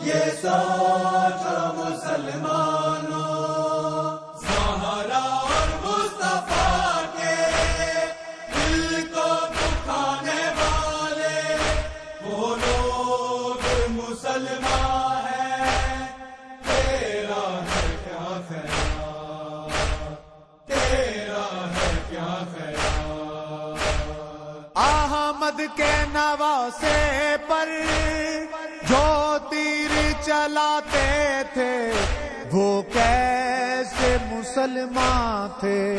یہ سوچو مسلمانوں، سہارا اور مصطفیٰ کے دل کو دکھانے والے وہ لوگ مسلمان ہیں، تیرا ہے کیا خیال، تیرا ہے کیا خیال۔ احمد کے نواسے پر جو تیر چلاتے تھے، وہ کیسے مسلمان تھے؟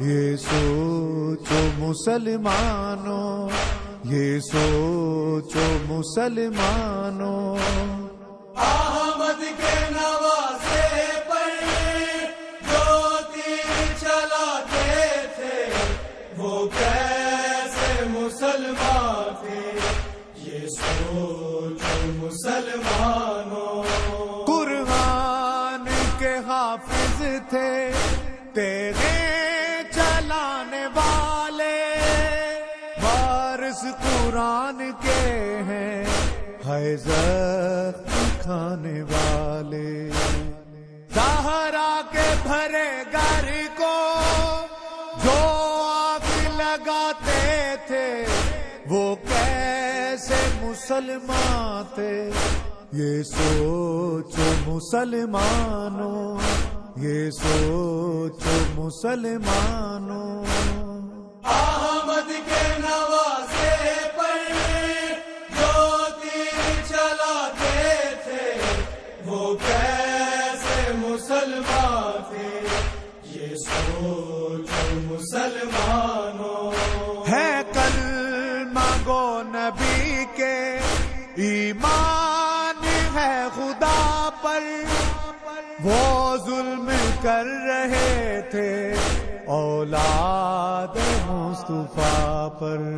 یہ سوچو مسلمانوں، یہ سوچو مسلمانوں۔ احمد کے نواسے پر جو تیر چلاتے تھے، وہ کیسے مسلمان تھے؟ یہ سوچو مسلمانوں۔ قرآن کے حافظ تھے، تیرے چلانے والے۔ وارث قرآن کے ہیں حیضر کھانے والے۔ سہارا کے بھرے گھر کو مسلمان تھے یہ سوچو مسلمانوں، یہ سوچو مسلمانوں۔ احمد کے نواسے پر جو تیر چلاتے تھے، وہ کیسے مسلمان تھے یہ سوچو مسلمانوں۔ ایمان ہے خدا پر۔ وہ ظلم کر رہے تھے اولاد مصطفیٰ پر۔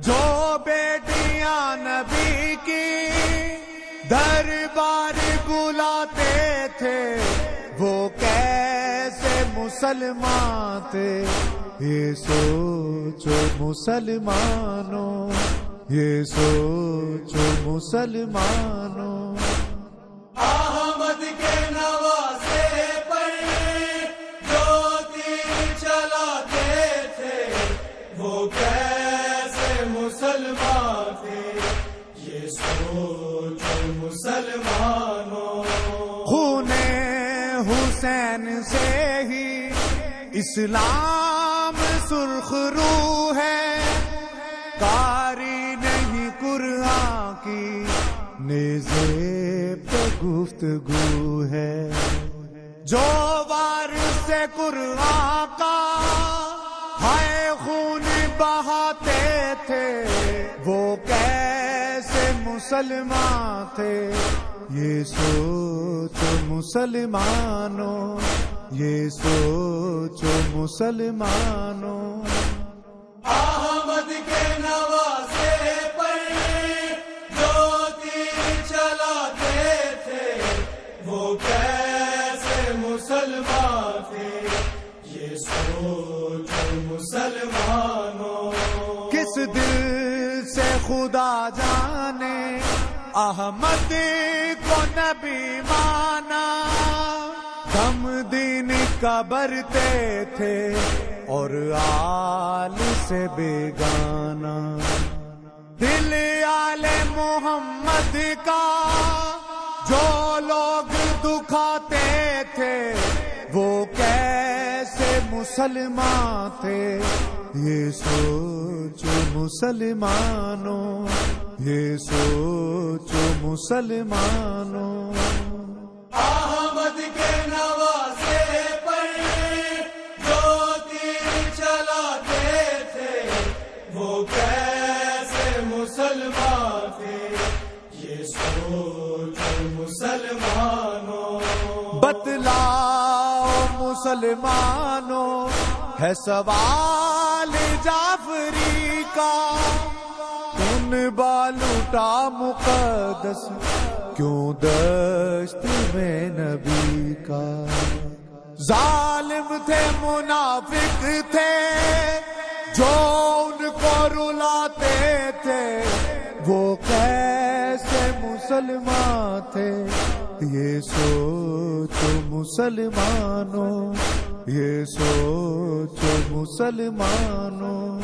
جو بیٹیاں نبی کی دربار بلاتے تھے، وہ کیسے مسلمان تھے؟ یہ سوچو مسلمانوں یہ سوچو مسلمانوں۔ احمد کے نواسے پر جو تیر چلاتے تھے وہ کیسے مسلمان تھے؟ یہ سوچو مسلمانوں۔ خون حسین سے ہی اسلام سرخ رو ہے۔ نیزے گفتگو ہے۔ جو وار سے قرآن کا ہائے خون بہاتے تھے، وہ کیسے مسلمان تھے؟ یہ سوچو مسلمانوں، یہ سوچو مسلمانوں۔ مسلمانوں کس دل سے خدا جانے احمد کو نبی مانا؟ ہم دین کا برتے تھے اور آل سے بیگانا۔ دل آل محمد کا جو لوگ دکھاتے کیسے مسلمان تھے یہ سوچو مسلمانوں یہ سوچو مسلمانوں۔ احمد کے نواسے پر جو تیر چلاتے تھے۔ وہ کیسے مسلمان تھے یہ سوچو مسلمانوں۔ بتلاؤ مسلمانوں ہے سوال جعفری کا۔ ان بالوٹا مقدس، کیوں دشت میں نبی کا؟ ظالم تھے، منافق تھے، جو ان کو رلاتے تھے، وہ کیسے مسلمان تھے؟ یہ سوچو مسلمانوں یہ سوچو مسلمانوں۔